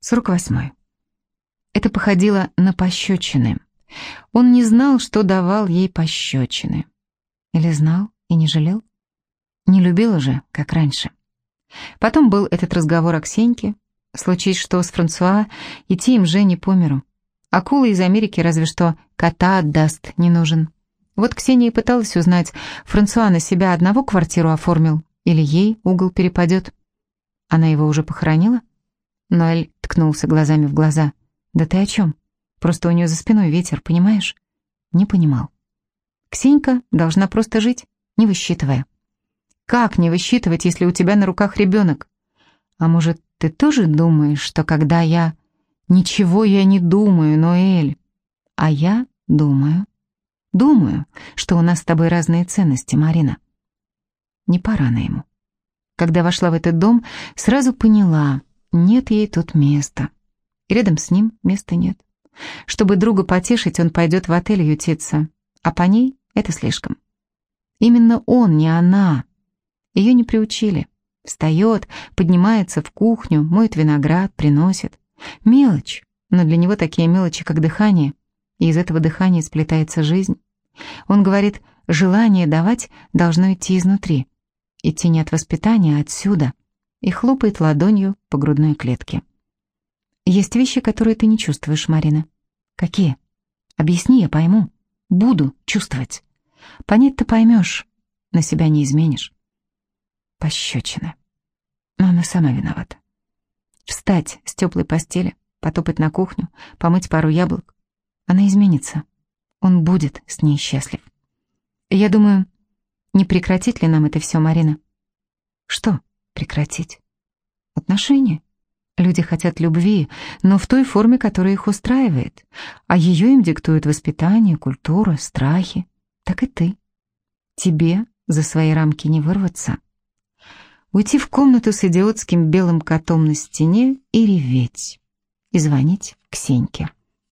48. Это походило на пощечины. Он не знал, что давал ей пощечины. Или знал и не жалел? Не любил уже, как раньше. Потом был этот разговор о Ксеньке. Случись что с Франсуа, идти им же не по миру. Акула из Америки разве что кота отдаст, не нужен. Вот Ксения пыталась узнать, Франсуа на себя одного квартиру оформил или ей угол перепадет. Она его уже похоронила? Ноэль ткнулся глазами в глаза. «Да ты о чем? Просто у нее за спиной ветер, понимаешь?» Не понимал. Ксенька должна просто жить, не высчитывая. Как не высчитывать, если у тебя на руках ребенок? А может, ты тоже думаешь, что когда я... Ничего я не думаю, Ноэль. А я думаю. Думаю, что у нас с тобой разные ценности, Марина. Не пора на ему. Когда вошла в этот дом, сразу поняла, нет ей тут места. И рядом с ним места нет. Чтобы друга потешить, он пойдет в отель ютиться, а по ней это слишком. Именно он, не она. Ее не приучили. Встает, поднимается в кухню, моет виноград, приносит. Мелочь, но для него такие мелочи, как дыхание, и из этого дыхания сплетается жизнь. Он говорит, желание давать должно идти изнутри. Идти не от воспитания, а отсюда. И хлопает ладонью по грудной клетке. Есть вещи, которые ты не чувствуешь, Марина. Какие? Объясни, я пойму. Буду чувствовать. Понять ты поймешь, на себя не изменишь пощечины. Но она сама виновата. Встать с теплой постели, потопать на кухню, помыть пару яблок. Она изменится. Он будет с ней счастлив. Я думаю, не прекратить ли нам это все, Марина? Что прекратить? Отношения. Люди хотят любви, но в той форме, которая их устраивает. А ее им диктуют воспитание, культура, страхи. Так и ты. Тебе за свои рамки не вырваться уйти в комнату с идиотским белым котом на стене и реветь, и звонить Ксеньке.